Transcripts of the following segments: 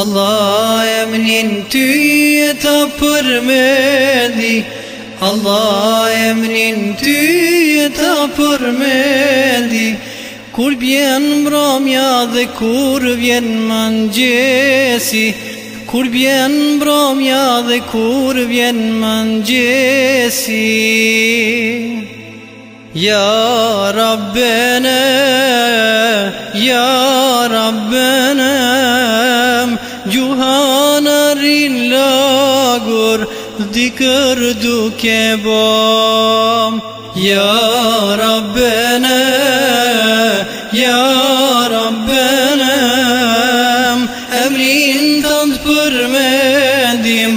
Allah e mnin ty e ta përmendi Allah e mnin ty e ta përmendi Kur bjen mbromja dhe kur vjen mangjesi Kur bjen mbromja dhe kur vjen mangjesi Ja Rabbene, Ja Rabbene جهانارین لاغور ذکر دو که بام یا ربنا یا ربنا emrin tat görmedim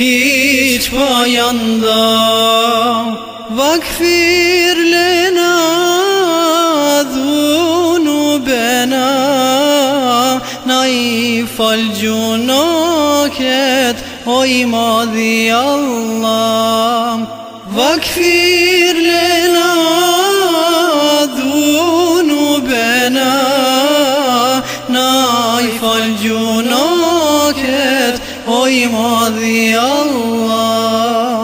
hiç bayanda vakfir lena fal gjunoket O i madhi Allah Vakfir lena dhunu bena Na i fal gjunoket O i madhi Allah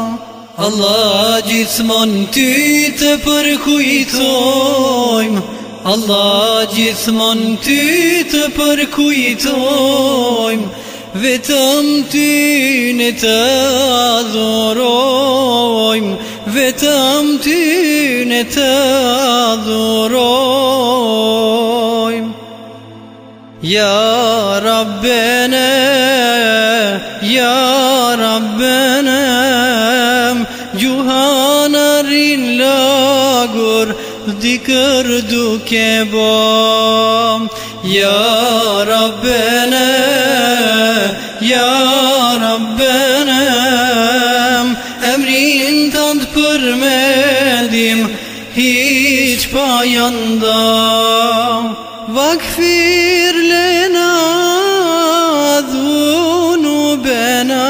Allah gjithmon ty të përkujtojmë Allah gjithmon ty të përkujtojmë Vetëm ty ne të adhurojmë Vetëm ty ne të adhurojmë Ja Rabbene, ja Rabbene Gjuhana Gjuhana rin lagur ذكر دوك بام يا ربنا يا ربنا أمرين تذكر hiç bayanda Vakfir lena dhunubena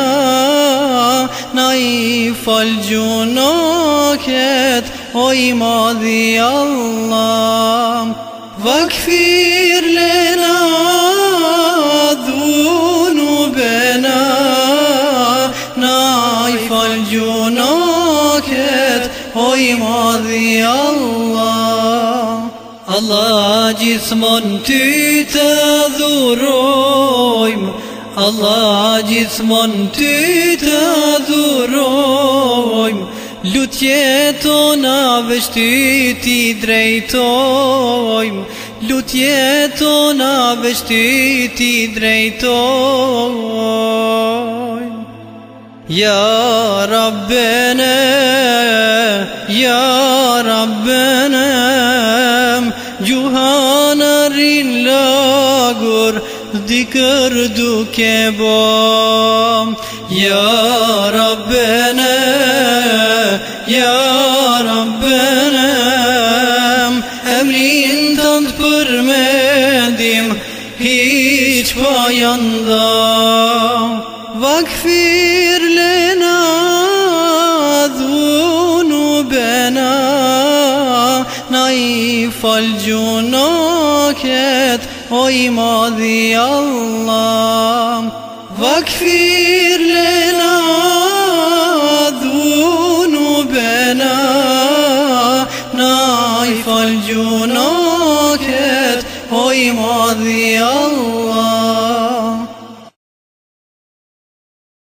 Naif al junake وي ماضي الله واكفير لنا ذنوبنا نايف الجناكت وي ماضي الله الله جسم تتذرم الله جسم تتذرم lutje tona veçti ti drejtojmë lutje tona veçti ti drejtojmë ja rabbene ja rabbene juhana rillagur dikër duke bom ja rabbene Sevdiğimden görmedim hiç bayanda Vakfir lena ذنوبنا نيف الجناكت oy mazi Allah Vakfir Allah këtë, po i madhi Allah.